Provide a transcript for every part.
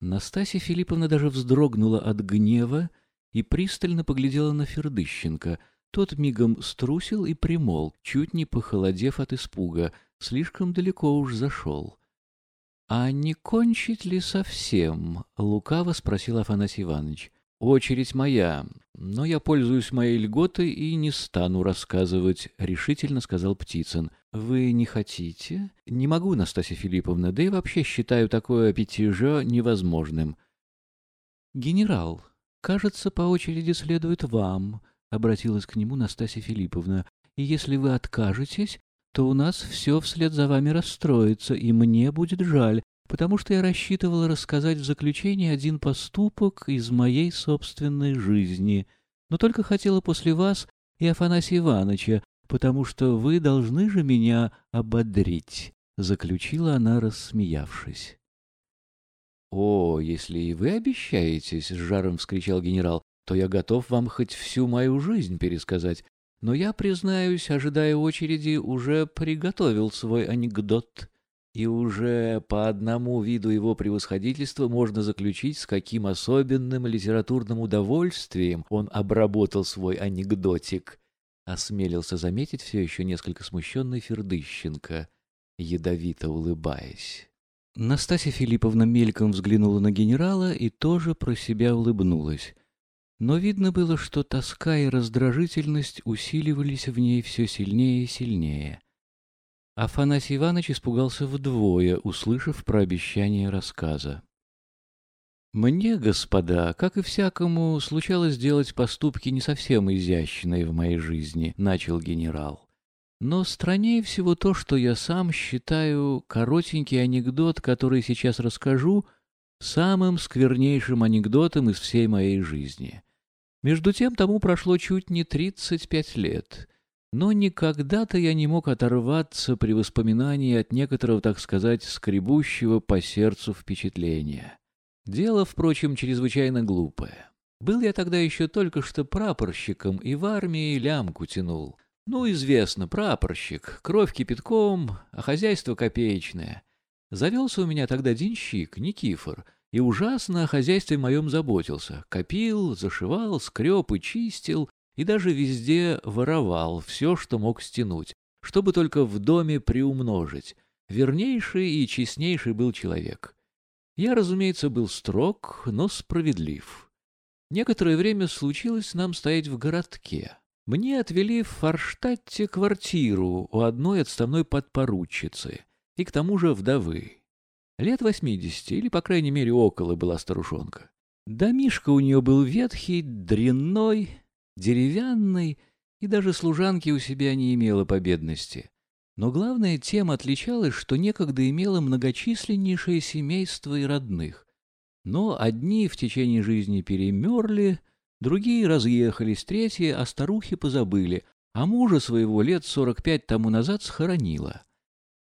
Настасья Филипповна даже вздрогнула от гнева и пристально поглядела на Фердыщенко. Тот мигом струсил и примолк, чуть не похолодев от испуга, слишком далеко уж зашел. — А не кончить ли совсем? — лукаво спросил Афанасий Иванович. — Очередь моя, но я пользуюсь моей льготой и не стану рассказывать, — решительно сказал Птицын. — Вы не хотите? — Не могу, Настасья Филипповна, да и вообще считаю такое пятиже невозможным. — Генерал, кажется, по очереди следует вам, — обратилась к нему Настасья Филипповна. — И если вы откажетесь, то у нас все вслед за вами расстроится, и мне будет жаль, потому что я рассчитывала рассказать в заключении один поступок из моей собственной жизни, но только хотела после вас и Афанасия Ивановича, потому что вы должны же меня ободрить», — заключила она, рассмеявшись. «О, если и вы обещаетесь», — с жаром вскричал генерал, «то я готов вам хоть всю мою жизнь пересказать. Но я, признаюсь, ожидая очереди, уже приготовил свой анекдот и уже по одному виду его превосходительства можно заключить, с каким особенным литературным удовольствием он обработал свой анекдотик. Осмелился заметить все еще несколько смущенный Фердыщенко, ядовито улыбаясь. Настасья Филипповна мельком взглянула на генерала и тоже про себя улыбнулась. Но видно было, что тоска и раздражительность усиливались в ней все сильнее и сильнее — Афанасий Иванович испугался вдвое, услышав про обещание рассказа. «Мне, господа, как и всякому, случалось делать поступки не совсем изящные в моей жизни», — начал генерал. «Но страннее всего то, что я сам считаю коротенький анекдот, который сейчас расскажу, самым сквернейшим анекдотом из всей моей жизни. Между тем тому прошло чуть не тридцать пять лет». Но никогда-то я не мог оторваться при воспоминании от некоторого, так сказать, скребущего по сердцу впечатления. Дело, впрочем, чрезвычайно глупое. Был я тогда еще только что прапорщиком и в армии лямку тянул. Ну, известно, прапорщик, кровь кипятком, а хозяйство копеечное. Завелся у меня тогда денщик, Никифор, и ужасно о хозяйстве моем заботился. Копил, зашивал, скреб и чистил, и даже везде воровал все, что мог стянуть, чтобы только в доме приумножить. Вернейший и честнейший был человек. Я, разумеется, был строг, но справедлив. Некоторое время случилось нам стоять в городке. Мне отвели в Форштадте квартиру у одной отставной подпоручицы, и к тому же вдовы. Лет восьмидесяти, или, по крайней мере, около была старушонка. Домишко у нее был ветхий, дрянной, деревянной, и даже служанки у себя не имела по бедности. Но главное тем отличалось, что некогда имела многочисленнейшее семейство и родных. Но одни в течение жизни перемерли, другие разъехались, третьи о старухе позабыли, а мужа своего лет сорок пять тому назад схоронила.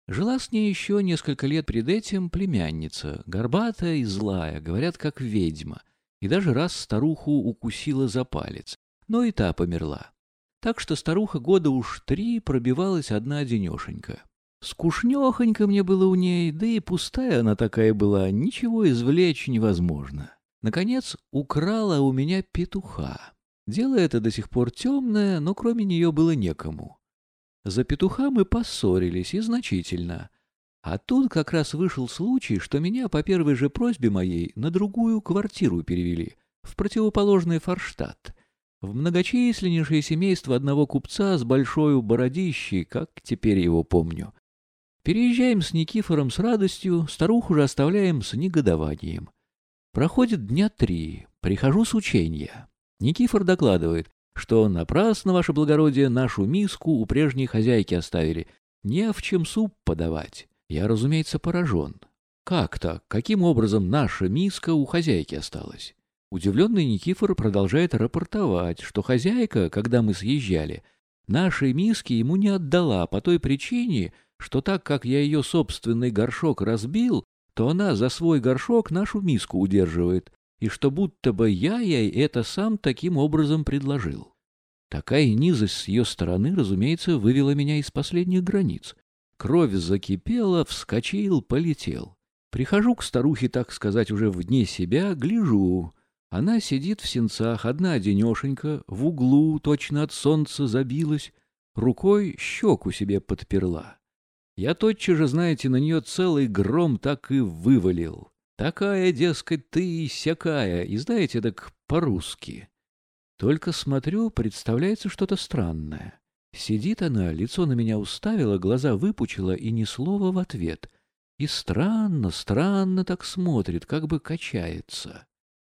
Жила с ней еще несколько лет пред этим племянница, горбатая и злая, говорят, как ведьма, и даже раз старуху укусила за палец но и та померла. Так что старуха года уж три пробивалась одна денешенька. Скучнехонько мне было у ней, да и пустая она такая была, ничего извлечь невозможно. Наконец, украла у меня петуха. Дело это до сих пор темное, но кроме нее было некому. За петуха мы поссорились, и значительно. А тут как раз вышел случай, что меня по первой же просьбе моей на другую квартиру перевели, в противоположный Форштадт в многочисленнейшее семейство одного купца с большой бородищей, как теперь его помню. Переезжаем с Никифором с радостью, старуху же оставляем с негодованием. Проходит дня три, прихожу с учения. Никифор докладывает, что напрасно, ваше благородие, нашу миску у прежней хозяйки оставили, не в чем суп подавать. Я, разумеется, поражен. Как так? Каким образом наша миска у хозяйки осталась? Удивленный Никифор продолжает рапортовать, что хозяйка, когда мы съезжали, нашей миски ему не отдала по той причине, что так как я ее собственный горшок разбил, то она за свой горшок нашу миску удерживает, и что будто бы я ей это сам таким образом предложил. Такая низость с ее стороны, разумеется, вывела меня из последних границ. Кровь закипела, вскочил, полетел. Прихожу к старухе, так сказать, уже вне себя, гляжу. Она сидит в сенцах, одна одинешенька, в углу, точно от солнца забилась, рукой щеку себе подперла. Я тотчас же, знаете, на нее целый гром так и вывалил. Такая, дескать, ты и сякая, и знаете, так по-русски. Только смотрю, представляется что-то странное. Сидит она, лицо на меня уставила, глаза выпучила и ни слова в ответ. И странно, странно так смотрит, как бы качается.